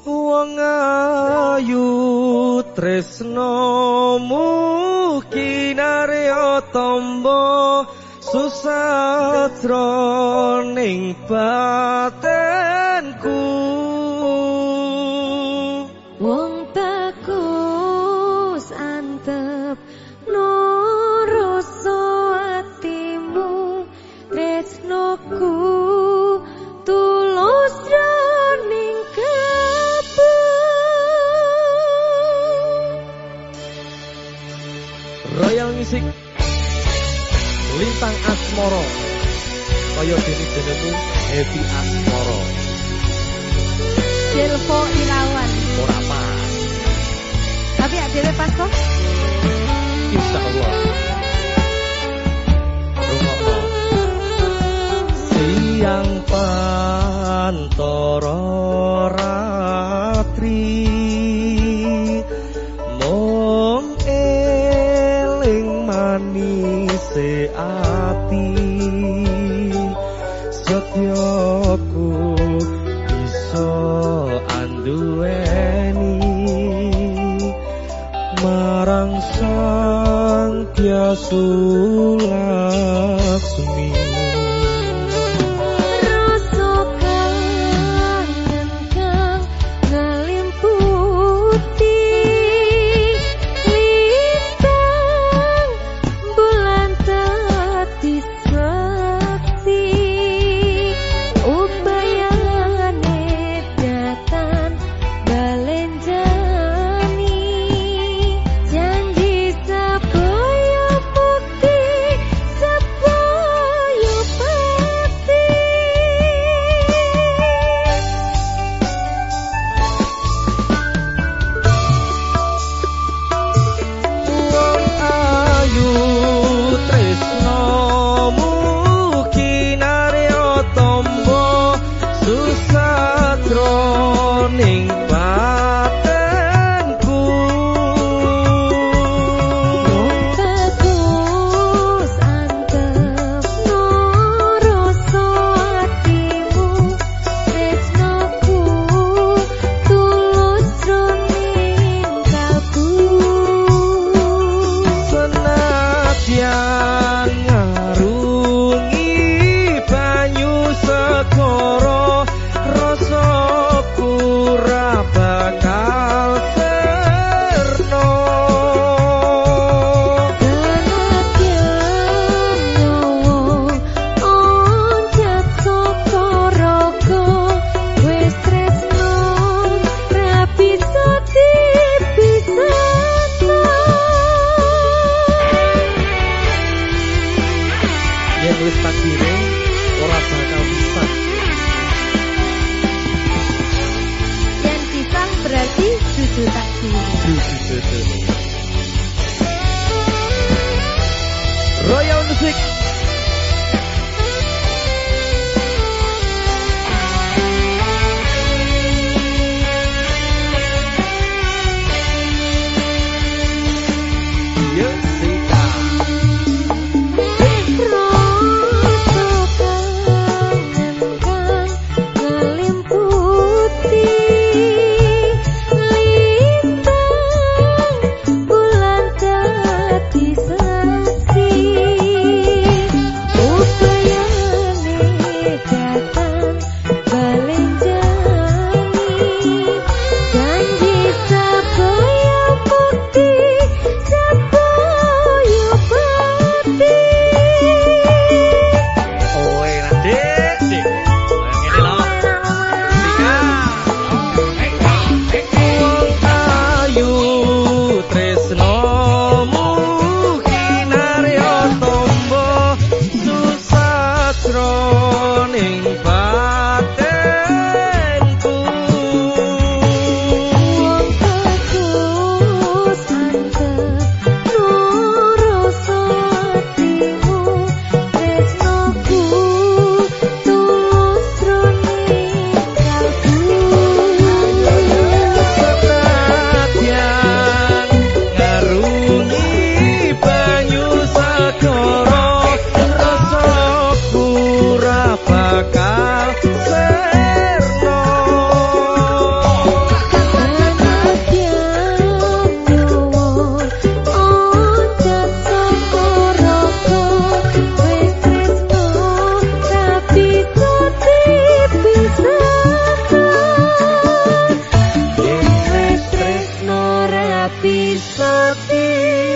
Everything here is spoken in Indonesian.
Wong ayu tresnomu kinaryo tombo susatroning batin asmoro. Kaya dene jenengmu Happy Asmoro. Jelpo Irawan ora pas. Tapi ya dhewe pas kok? Insyaallah Rumono siang pantoro ratri. se ati setyoku iso anduweni marang sang kyasulaksmi piring ora bakal yang pisah berarti jujur tak jujur Royal Music. peace, the peace.